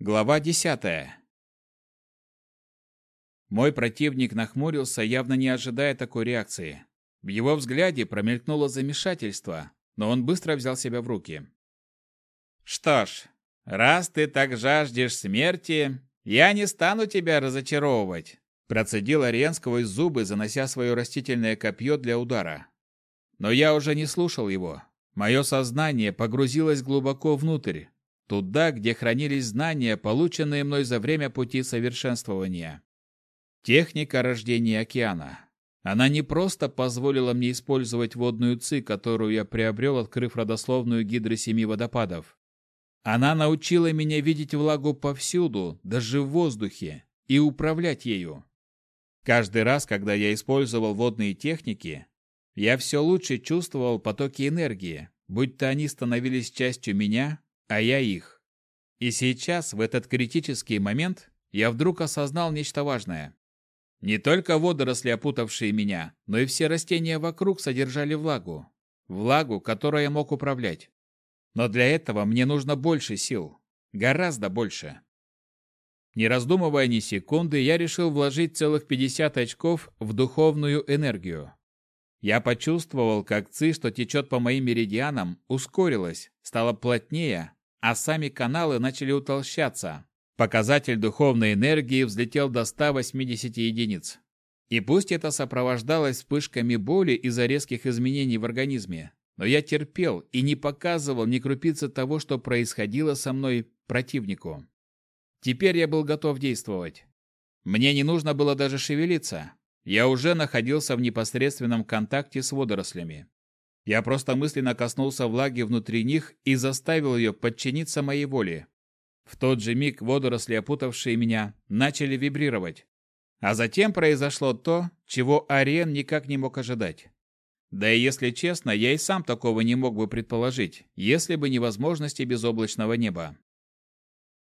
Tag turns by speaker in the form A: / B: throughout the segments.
A: Глава десятая. Мой противник нахмурился, явно не ожидая такой реакции. В его взгляде промелькнуло замешательство, но он быстро взял себя в руки. «Что ж, раз ты так жаждешь смерти, я не стану тебя разочаровывать», процедил Ариен сквозь зубы, занося свое растительное копье для удара. Но я уже не слушал его. Мое сознание погрузилось глубоко внутрь, туда, где хранились знания, полученные мной за время пути совершенствования. Техника рождения океана. Она не просто позволила мне использовать водную ци, которую я приобрел, открыв родословную гидры семи водопадов. Она научила меня видеть влагу повсюду, даже в воздухе, и управлять ею. Каждый раз, когда я использовал водные техники, я все лучше чувствовал потоки энергии, будь то они становились частью меня, а я их. И сейчас, в этот критический момент, я вдруг осознал нечто важное. Не только водоросли, опутавшие меня, но и все растения вокруг содержали влагу. Влагу, которой я мог управлять. Но для этого мне нужно больше сил. Гораздо больше. Не раздумывая ни секунды, я решил вложить целых 50 очков в духовную энергию. Я почувствовал, как ци, что течет по моим меридианам, ускорилась, стала плотнее, а сами каналы начали утолщаться. Показатель духовной энергии взлетел до 180 единиц. И пусть это сопровождалось вспышками боли из-за резких изменений в организме, но я терпел и не показывал ни крупицы того, что происходило со мной противнику. Теперь я был готов действовать. Мне не нужно было даже шевелиться. Я уже находился в непосредственном контакте с водорослями. Я просто мысленно коснулся влаги внутри них и заставил ее подчиниться моей воле. В тот же миг водоросли, опутавшие меня, начали вибрировать. А затем произошло то, чего Ариен никак не мог ожидать. Да и если честно, я и сам такого не мог бы предположить, если бы не возможности безоблачного неба.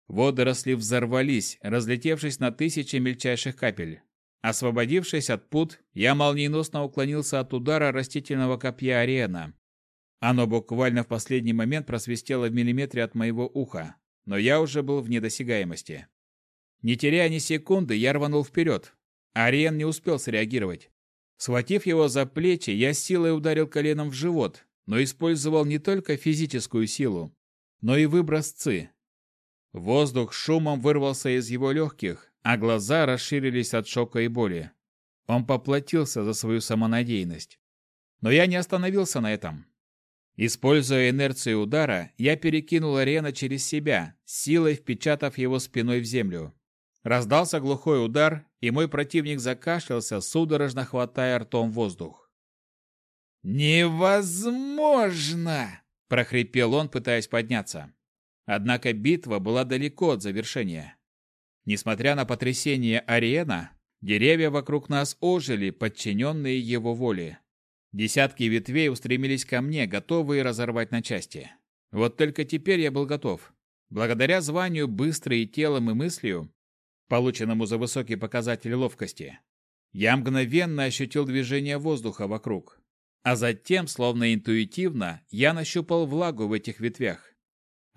A: Водоросли взорвались, разлетевшись на тысячи мельчайших капель. Освободившись от пут, я молниеносно уклонился от удара растительного копья Ариэна. Оно буквально в последний момент просвистело в миллиметре от моего уха, но я уже был в недосягаемости. Не теряя ни секунды, я рванул вперед. Ариен не успел среагировать. Схватив его за плечи, я силой ударил коленом в живот, но использовал не только физическую силу, но и выброс ци. Воздух шумом вырвался из его легких, а глаза расширились от шока и боли. Он поплатился за свою самонадеянность. Но я не остановился на этом. Используя инерцию удара, я перекинул арена через себя, силой впечатав его спиной в землю. Раздался глухой удар, и мой противник закашлялся, судорожно хватая ртом воздух. «Невозможно!» – прохрипел он, пытаясь подняться. Однако битва была далеко от завершения. Несмотря на потрясение Ариена, деревья вокруг нас ожили, подчиненные его воле. Десятки ветвей устремились ко мне, готовые разорвать на части. Вот только теперь я был готов. Благодаря званию «Быстрый телом и мыслью», полученному за высокий показатель ловкости, я мгновенно ощутил движение воздуха вокруг. А затем, словно интуитивно, я нащупал влагу в этих ветвях.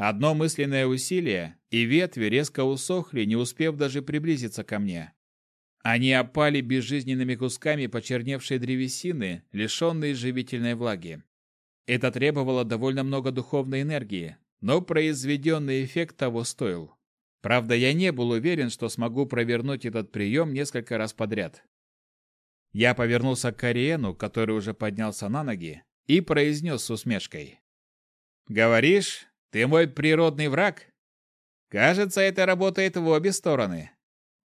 A: Одно мысленное усилие, и ветви резко усохли, не успев даже приблизиться ко мне. Они опали безжизненными кусками почерневшей древесины, лишенной живительной влаги. Это требовало довольно много духовной энергии, но произведенный эффект того стоил. Правда, я не был уверен, что смогу провернуть этот прием несколько раз подряд. Я повернулся к Кориену, который уже поднялся на ноги, и произнес с усмешкой. «Говоришь, ты мой природный враг? Кажется, это работает в обе стороны.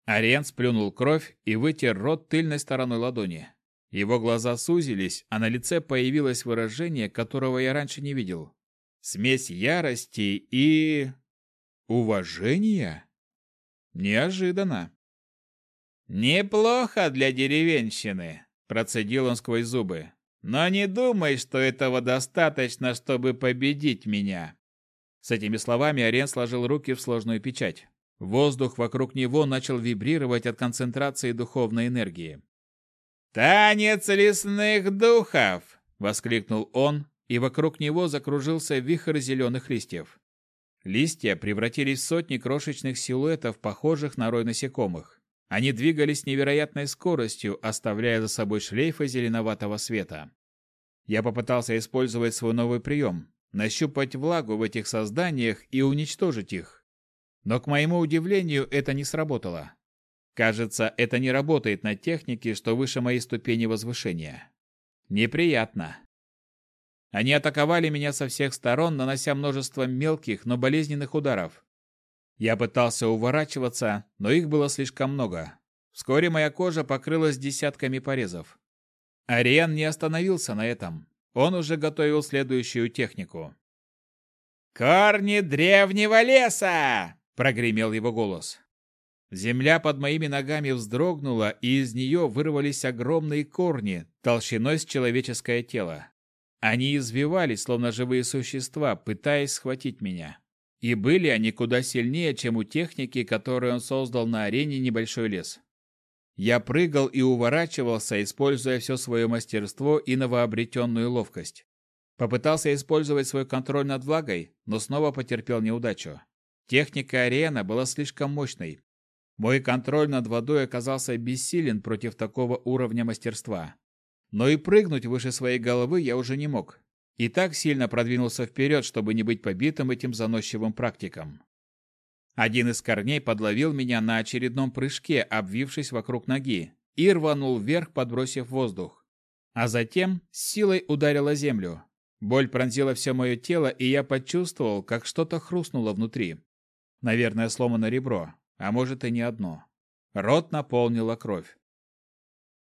A: Ариен сплюнул кровь и вытер рот тыльной стороной ладони. Его глаза сузились, а на лице появилось выражение, которого я раньше не видел. Смесь ярости и... уважения? Неожиданно. «Неплохо для деревенщины», – процедил он сквозь зубы. «Но не думай, что этого достаточно, чтобы победить меня. С этими словами Арен сложил руки в сложную печать. Воздух вокруг него начал вибрировать от концентрации духовной энергии. «Танец лесных духов!» — воскликнул он, и вокруг него закружился вихрь зеленых листьев. Листья превратились в сотни крошечных силуэтов, похожих на рой насекомых. Они двигались с невероятной скоростью, оставляя за собой шлейфы зеленоватого света. Я попытался использовать свой новый прием – нащупать влагу в этих созданиях и уничтожить их. Но, к моему удивлению, это не сработало. Кажется, это не работает на технике, что выше моей ступени возвышения. Неприятно. Они атаковали меня со всех сторон, нанося множество мелких, но болезненных ударов. Я пытался уворачиваться, но их было слишком много. Вскоре моя кожа покрылась десятками порезов. Ариен не остановился на этом. Он уже готовил следующую технику. «Корни древнего леса!» – прогремел его голос. Земля под моими ногами вздрогнула, и из нее вырвались огромные корни, толщиной с человеческое тело. Они извивались, словно живые существа, пытаясь схватить меня. И были они куда сильнее, чем у техники, которую он создал на арене небольшой лес. Я прыгал и уворачивался, используя все свое мастерство и новообретенную ловкость. Попытался использовать свой контроль над влагой, но снова потерпел неудачу. Техника арена была слишком мощной, мой контроль над водой оказался бессилен против такого уровня мастерства. Но и прыгнуть выше своей головы я уже не мог. И так сильно продвинулся вперед, чтобы не быть побитым этим заносчивым практиком. Один из корней подловил меня на очередном прыжке, обвившись вокруг ноги, и рванул вверх, подбросив воздух. А затем с силой ударила землю. Боль пронзила все мое тело, и я почувствовал, как что-то хрустнуло внутри. Наверное, сломано ребро а может и не одно. Рот наполнила кровь.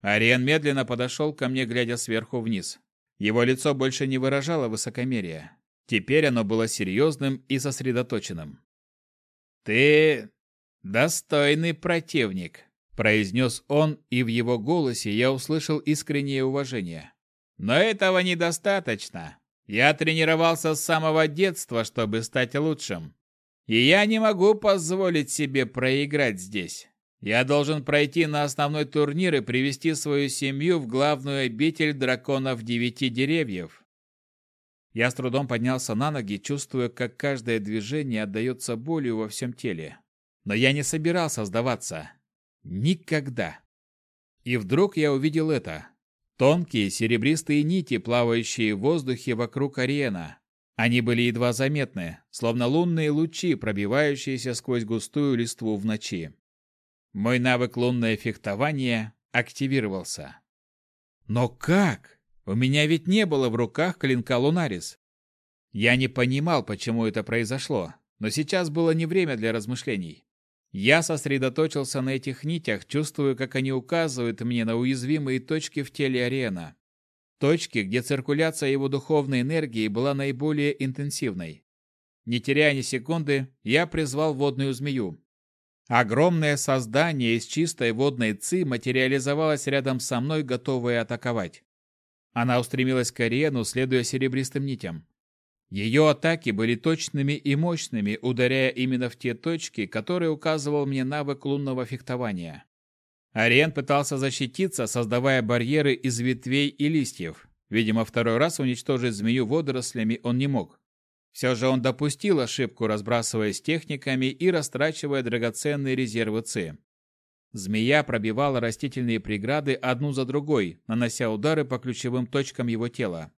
A: Ариен медленно подошел ко мне, глядя сверху вниз. Его лицо больше не выражало высокомерия. Теперь оно было серьезным и сосредоточенным. «Ты достойный противник», — произнес он, и в его голосе я услышал искреннее уважение. «Но этого недостаточно. Я тренировался с самого детства, чтобы стать лучшим. И я не могу позволить себе проиграть здесь. Я должен пройти на основной турнир и привести свою семью в главную обитель драконов девяти деревьев. Я с трудом поднялся на ноги, чувствуя, как каждое движение отдается болью во всем теле. Но я не собирался сдаваться. Никогда. И вдруг я увидел это. Тонкие серебристые нити, плавающие в воздухе вокруг арены. Они были едва заметны, словно лунные лучи, пробивающиеся сквозь густую листву в ночи. Мой навык лунное фехтование активировался. Но как? У меня ведь не было в руках клинка Лунарис. Я не понимал, почему это произошло, но сейчас было не время для размышлений. Я сосредоточился на этих нитях, чувствуя, как они указывают мне на уязвимые точки в теле Арена точки, где циркуляция его духовной энергии была наиболее интенсивной. Не теряя ни секунды, я призвал водную змею. Огромное создание из чистой водной ци материализовалось рядом со мной, готовое атаковать. Она устремилась к арену, следуя серебристым нитям. Ее атаки были точными и мощными, ударяя именно в те точки, которые указывал мне навык лунного фехтования. Ариен пытался защититься, создавая барьеры из ветвей и листьев. Видимо, второй раз уничтожить змею водорослями он не мог. Все же он допустил ошибку, разбрасываясь техниками и растрачивая драгоценные резервы ЦИ. Змея пробивала растительные преграды одну за другой, нанося удары по ключевым точкам его тела.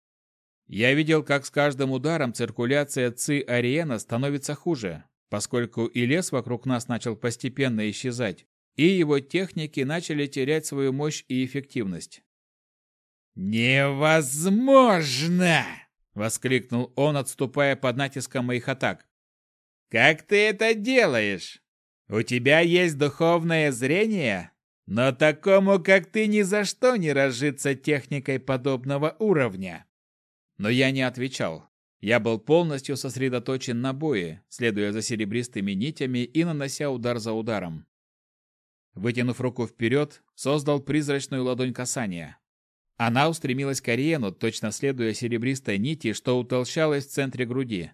A: Я видел, как с каждым ударом циркуляция ЦИ Ариена становится хуже, поскольку и лес вокруг нас начал постепенно исчезать, и его техники начали терять свою мощь и эффективность. «Невозможно!» — воскликнул он, отступая под натиском моих атак. «Как ты это делаешь? У тебя есть духовное зрение? Но такому, как ты, ни за что не разжиться техникой подобного уровня!» Но я не отвечал. Я был полностью сосредоточен на бое, следуя за серебристыми нитями и нанося удар за ударом. Вытянув руку вперед, создал призрачную ладонь касания. Она устремилась к Ариену, точно следуя серебристой нити, что утолщалась в центре груди.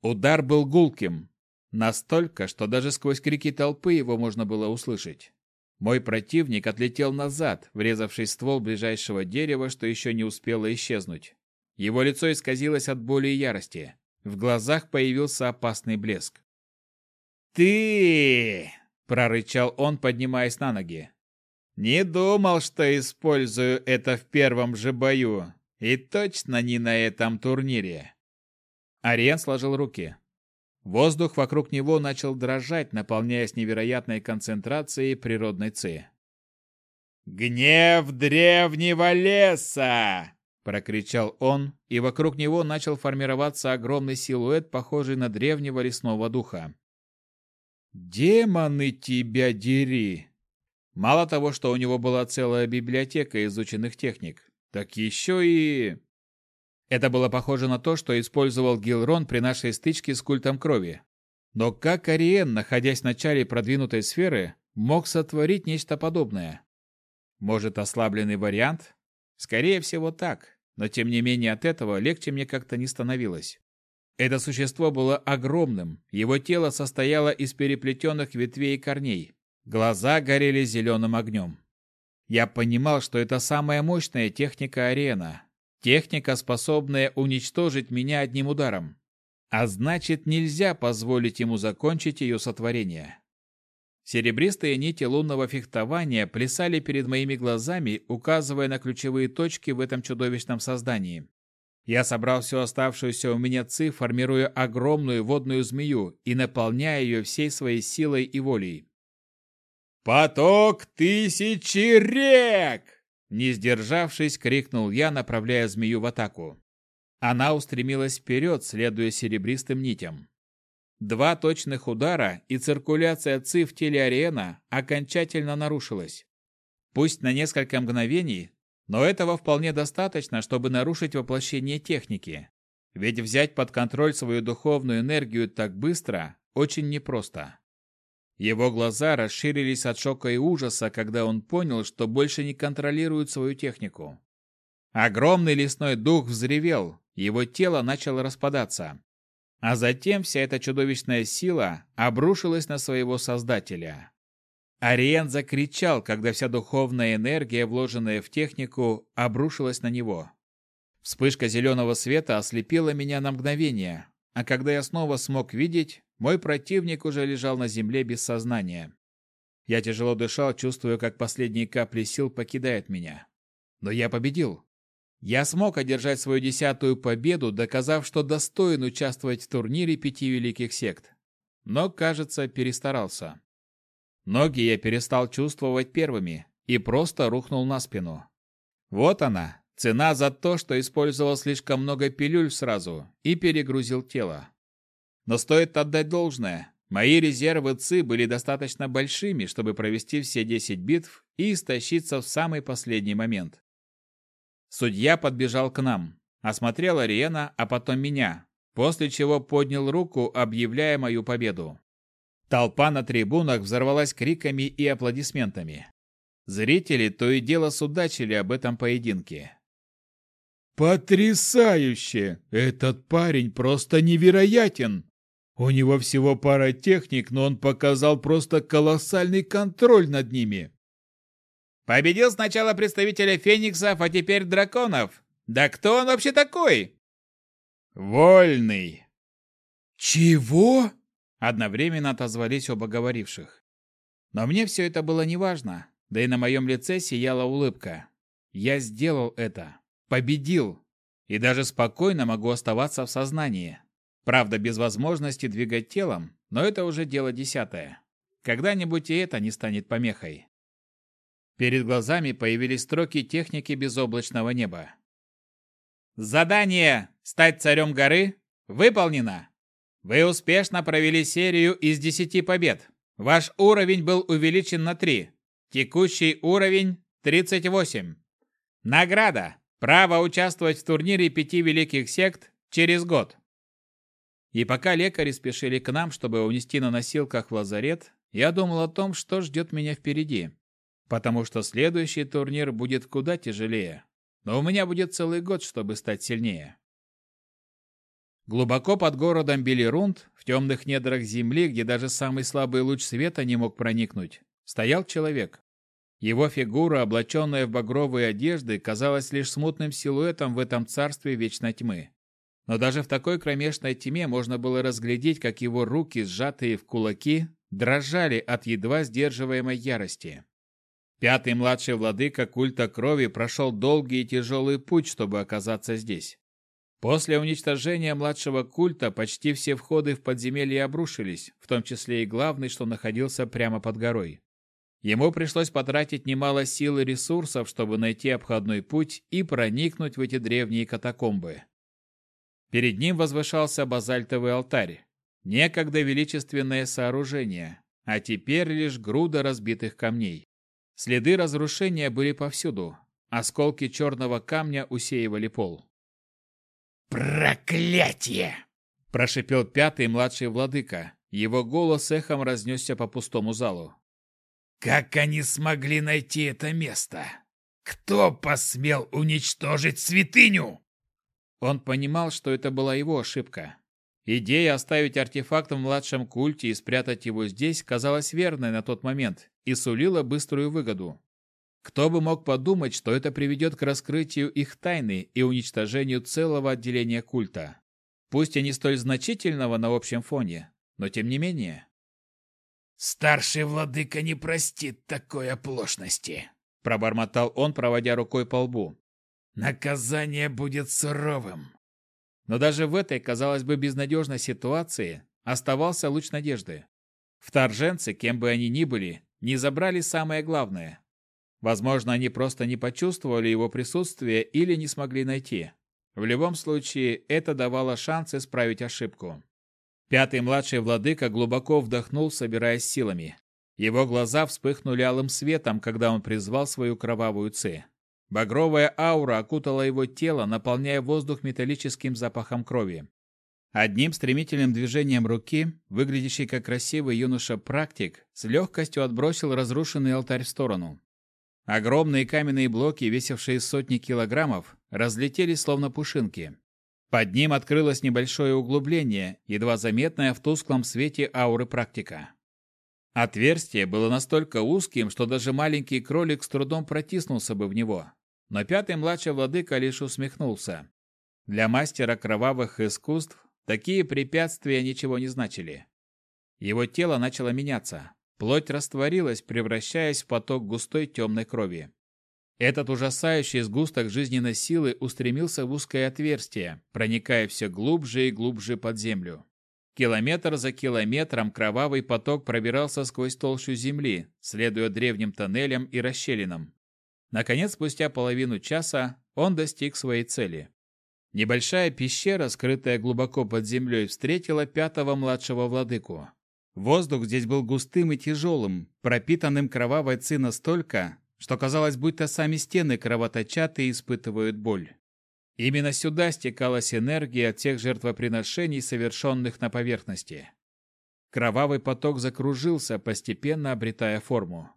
A: Удар был гулким, настолько, что даже сквозь крики толпы его можно было услышать. Мой противник отлетел назад, врезавшись в ствол ближайшего дерева, что еще не успело исчезнуть. Его лицо исказилось от боли и ярости. В глазах появился опасный блеск. «Ты!» – прорычал он, поднимаясь на ноги. «Не думал, что использую это в первом же бою, и точно не на этом турнире». Ариен сложил руки. Воздух вокруг него начал дрожать, наполняясь невероятной концентрацией природной ци. «Гнев древнего леса!» – прокричал он, и вокруг него начал формироваться огромный силуэт, похожий на древнего лесного духа. «Демоны тебя дери!» Мало того, что у него была целая библиотека изученных техник, так еще и... Это было похоже на то, что использовал Гилрон при нашей стычке с культом крови. Но как Ариен, находясь в начале продвинутой сферы, мог сотворить нечто подобное? Может, ослабленный вариант? Скорее всего, так. Но тем не менее от этого легче мне как-то не становилось. Это существо было огромным. Его тело состояло из переплетенных ветвей и корней. Глаза горели зеленым огнем. Я понимал, что это самая мощная техника арена, Техника, способная уничтожить меня одним ударом. А значит, нельзя позволить ему закончить ее сотворение. Серебристые нити лунного фехтования плясали перед моими глазами, указывая на ключевые точки в этом чудовищном создании. Я собрал всю оставшуюся у меня ци, формируя огромную водную змею и наполняя ее всей своей силой и волей. «Поток тысячи рек!» Не сдержавшись, крикнул я, направляя змею в атаку. Она устремилась вперед, следуя серебристым нитям. Два точных удара, и циркуляция ЦИ в теле Ариена окончательно нарушилась. Пусть на несколько мгновений, но этого вполне достаточно, чтобы нарушить воплощение техники. Ведь взять под контроль свою духовную энергию так быстро очень непросто. Его глаза расширились от шока и ужаса, когда он понял, что больше не контролирует свою технику. Огромный лесной дух взревел, его тело начало распадаться. А затем вся эта чудовищная сила обрушилась на своего создателя. Ариен закричал, когда вся духовная энергия, вложенная в технику, обрушилась на него. Вспышка зеленого света ослепила меня на мгновение, а когда я снова смог видеть, мой противник уже лежал на земле без сознания. Я тяжело дышал, чувствуя, как последние капли сил покидают меня. Но я победил. Я смог одержать свою десятую победу, доказав, что достоин участвовать в турнире пяти великих сект. Но, кажется, перестарался. Ноги я перестал чувствовать первыми и просто рухнул на спину. Вот она, цена за то, что использовал слишком много пилюль сразу и перегрузил тело. Но стоит отдать должное. Мои резервы ЦИ были достаточно большими, чтобы провести все 10 битв и истощиться в самый последний момент. Судья подбежал к нам, осмотрел Ариена, а потом меня, после чего поднял руку, объявляя мою победу. Толпа на трибунах взорвалась криками и аплодисментами. Зрители то и дело судачили об этом поединке. «Потрясающе! Этот парень просто невероятен!» У него всего пара техник, но он показал просто колоссальный контроль над ними. Победил сначала представителя фениксов, а теперь драконов. Да кто он вообще такой? Вольный. Чего? Одновременно отозвались оба говоривших. Но мне все это было неважно, да и на моем лице сияла улыбка. Я сделал это. Победил. И даже спокойно могу оставаться в сознании. Правда, без возможности двигать телом, но это уже дело десятое. Когда-нибудь и это не станет помехой. Перед глазами появились строки техники безоблачного неба. Задание «Стать царем горы» выполнено. Вы успешно провели серию из 10 побед. Ваш уровень был увеличен на 3. Текущий уровень 38. Награда. Право участвовать в турнире пяти великих сект через год. И пока лекари спешили к нам, чтобы унести на носилках в лазарет, я думал о том, что ждет меня впереди. Потому что следующий турнир будет куда тяжелее. Но у меня будет целый год, чтобы стать сильнее. Глубоко под городом Белирунд, в темных недрах земли, где даже самый слабый луч света не мог проникнуть, стоял человек. Его фигура, облаченная в багровые одежды, казалась лишь смутным силуэтом в этом царстве вечной тьмы. Но даже в такой кромешной тьме можно было разглядеть, как его руки, сжатые в кулаки, дрожали от едва сдерживаемой ярости. Пятый младший владыка культа крови прошел долгий и тяжелый путь, чтобы оказаться здесь. После уничтожения младшего культа почти все входы в подземелье обрушились, в том числе и главный, что находился прямо под горой. Ему пришлось потратить немало сил и ресурсов, чтобы найти обходной путь и проникнуть в эти древние катакомбы. Перед ним возвышался базальтовый алтарь, некогда величественное сооружение, а теперь лишь груда разбитых камней. Следы разрушения были повсюду, осколки черного камня усеивали пол.
B: «Проклятие!»
A: – прошипел пятый младший владыка. Его голос эхом разнесся по пустому залу.
B: Как они смогли найти это место? Кто посмел уничтожить святыню?
A: Он понимал, что это была его ошибка. Идея оставить артефакт в младшем культе и спрятать его здесь казалась верной на тот момент и сулила быструю выгоду. Кто бы мог подумать, что это приведет к раскрытию их тайны и уничтожению целого отделения культа. Пусть и не столь значительного на общем фоне, но тем не менее.
B: Старший владыка не простит такой оплошности,
A: пробормотал он, проводя рукой по лбу.
B: Наказание будет суровым.
A: Но даже в этой, казалось бы, безнадежной ситуации оставался луч надежды. Вторженцы, кем бы они ни были, не забрали самое главное. Возможно, они просто не почувствовали его присутствие или не смогли найти. В любом случае, это давало шанс исправить ошибку. Пятый младший владыка глубоко вдохнул, собираясь силами. Его глаза вспыхнули алым светом, когда он призвал свою кровавую ци. Багровая аура окутала его тело, наполняя воздух металлическим запахом крови. Одним стремительным движением руки, выглядящий как красивый юноша-практик, с легкостью отбросил разрушенный алтарь в сторону. Огромные каменные блоки, весившие сотни килограммов, разлетелись словно пушинки. Под ним открылось небольшое углубление, едва заметное в тусклом свете ауры практика. Отверстие было настолько узким, что даже маленький кролик с трудом протиснулся бы в него. Но пятый младший владыка лишь усмехнулся. Для мастера кровавых искусств такие препятствия ничего не значили. Его тело начало меняться. Плоть растворилась, превращаясь в поток густой темной крови. Этот ужасающий сгусток жизненной силы устремился в узкое отверстие, проникая все глубже и глубже под землю. Километр за километром кровавый поток пробирался сквозь толщу земли, следуя древним тоннелям и расщелинам. Наконец, спустя половину часа, он достиг своей цели. Небольшая пещера, скрытая глубоко под землей, встретила пятого младшего владыку. Воздух здесь был густым и тяжелым, пропитанным кровавой ци настолько, что казалось, будто сами стены кровоточат и испытывают боль. Именно сюда стекалась энергия от тех жертвоприношений, совершенных на поверхности. Кровавый поток закружился, постепенно обретая форму.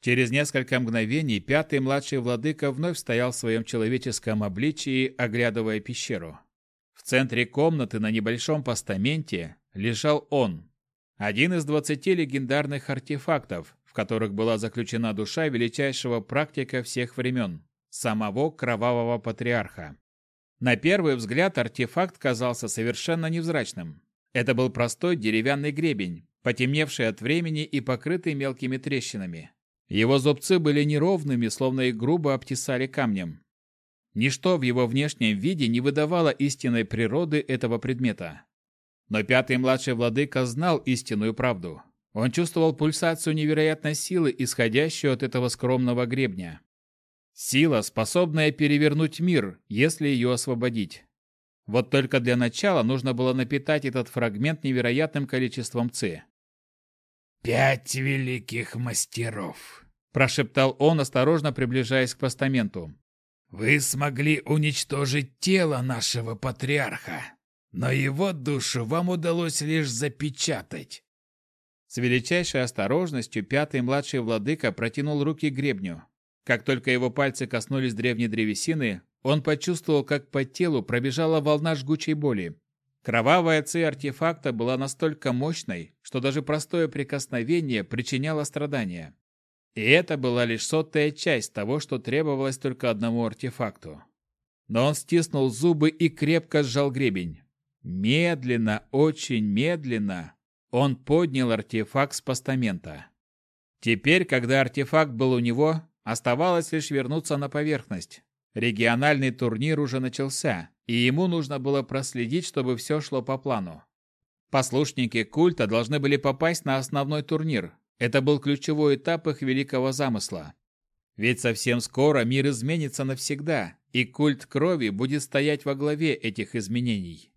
A: Через несколько мгновений пятый младший владыка вновь стоял в своем человеческом обличии, оглядывая пещеру. В центре комнаты на небольшом постаменте лежал он, один из двадцати легендарных артефактов, которых была заключена душа величайшего практика всех времен, самого кровавого патриарха. На первый взгляд артефакт казался совершенно невзрачным. Это был простой деревянный гребень, потемневший от времени и покрытый мелкими трещинами. Его зубцы были неровными, словно их грубо обтесали камнем. Ничто в его внешнем виде не выдавало истинной природы этого предмета. Но пятый младший владыка знал истинную правду. Он чувствовал пульсацию невероятной силы, исходящую от этого скромного гребня. Сила, способная перевернуть мир, если ее освободить. Вот только для начала нужно было напитать этот фрагмент невероятным количеством ци.
B: «Пять великих мастеров», –
A: прошептал он, осторожно приближаясь к постаменту.
B: «Вы смогли уничтожить тело нашего патриарха, но его душу вам удалось лишь запечатать.
A: С величайшей осторожностью пятый младший владыка протянул руки к гребню. Как только его пальцы коснулись древней древесины, он почувствовал, как по телу пробежала волна жгучей боли. Кровавая ци артефакта была настолько мощной, что даже простое прикосновение причиняло страдания. И это была лишь сотая часть того, что требовалось только одному артефакту. но он стиснул зубы и крепко сжал гребень. Медленно, очень медленно он поднял артефакт с постамента. Теперь, когда артефакт был у него, оставалось лишь вернуться на поверхность. Региональный турнир уже начался, и ему нужно было проследить, чтобы все шло по плану. Послушники культа должны были попасть на основной турнир. Это был ключевой этап их великого замысла. Ведь совсем скоро мир изменится навсегда, и культ крови будет стоять во главе этих изменений.